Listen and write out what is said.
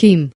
Kim.